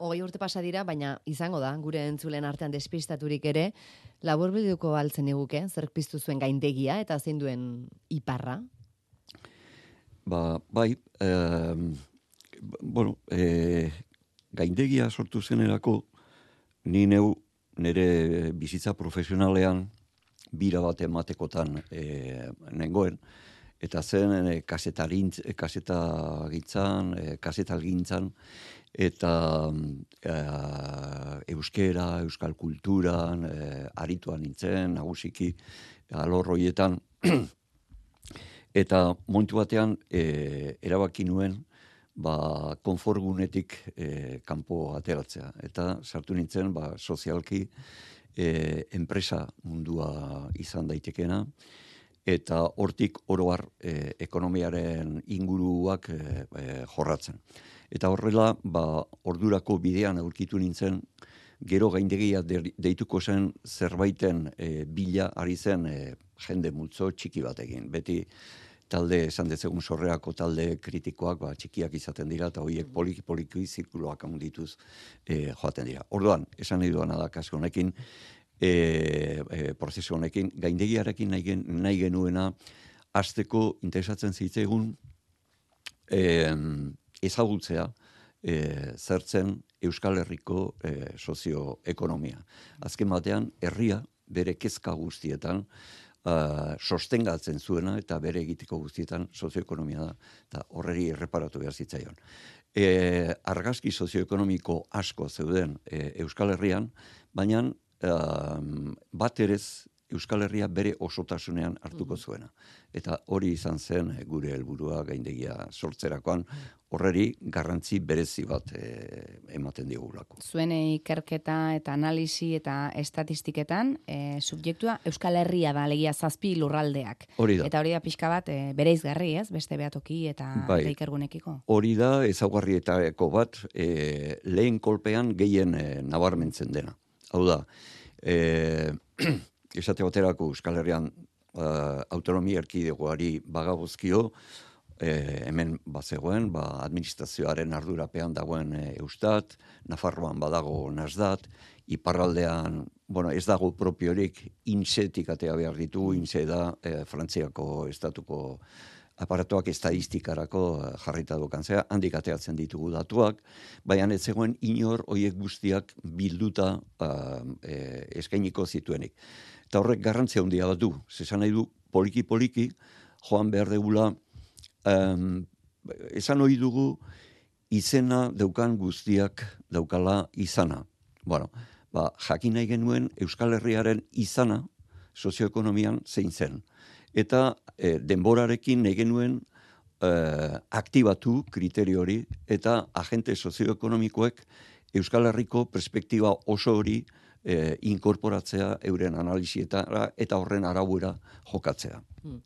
hogei urte pasa dira, baina izango da, gure entzulen artean despistaturik ere, labur bilduko altzen eguke, zer piztu zuen gaindegia eta zein duen iparra? Ba, bai, eh, bueno, eh, gaindegia sortu zenerako, ni neu nire bizitza profesionalean bira bat ematekotan e, nengoen, eta zen e, kasetarintz, e, kasetagintzan, e, kasetalgintzan, eta e, euskera, euskal kulturan, e, arituan nintzen, nagusiki, alorroietan, eta momentu batean e, erabaki nuen, ba, konforgunetik e, kanpo ateratzea. Eta sartu nintzen, ba, sozialki, e, enpresa mundua izan daitekena, eta hortik oroar e, ekonomiaren inguruak e, e, jorratzen. Eta horrela, ba, ordurako bidean aurkitu nintzen, gero gaindegia deituko zen zerbaiten e, bila ari zen e, jende multzo txiki batekin. Beti talde esan dezegun sorreako talde kritikoak ba, txikiak izaten dira eta horiek mm. poliki poliki zirkuloak handituz e, joaten dira. Orduan, esan nahi duan da kasu honekin, e, e, prozesu honekin, gaindegiarekin nahi, gen, nahi genuena azteko interesatzen zitzaigun e, ezagutzea e, zertzen Euskal Herriko e, sozioekonomia. Azken batean, herria bere kezka guztietan, uh, sostengatzen zuena eta bere egiteko guztietan sozioekonomia da eta horreri erreparatu behar zitzaion. E, argazki sozioekonomiko asko zeuden e, Euskal Herrian, baina uh, bat erez Euskal Herria bere osotasunean hartuko mm. zuena. Eta hori izan zen eh, gure helburua gaindegia sortzerakoan, horreri garrantzi berezi bat e, ematen digulako. Zuen ikerketa eta analisi eta estatistiketan, e, subjektua Euskal Herria da legia zazpi lurraldeak. Hori da. Eta hori da pixka bat e, bere izgarri, ez? Beste behatoki eta bai. ikergunekiko. Hori da, ezaugarrietako bat, e, lehen kolpean gehien e, nabarmentzen dena. Hau da, e, esate baterako Euskal Herrian uh, autonomia erkidegoari bagabuzkio, e, hemen bazegoen, ba, administrazioaren ardurapean dagoen e, Eustat, Nafarroan badago Nasdat, iparraldean, bueno, ez dago propiorik insetik atea behar ditu, inse da e, Frantziako estatuko aparatuak estadistikarako jarrita dukan zera, handik ateatzen ditugu datuak, baina ez zegoen inor hoiek guztiak bilduta uh, e, eskainiko zituenik eta horrek garrantzia handia bat du. Zesan nahi du, poliki-poliki, joan behar degula, um, esan hori dugu, izena daukan guztiak daukala izana. Bueno, ba, jakin nahi genuen Euskal Herriaren izana sozioekonomian zein zen. Eta e, denborarekin nahi genuen e, aktibatu kriterio hori eta agente sozioekonomikoek Euskal Herriko perspektiba oso hori e, inkorporatzea euren analizietara eta horren arauera jokatzea. Hmm.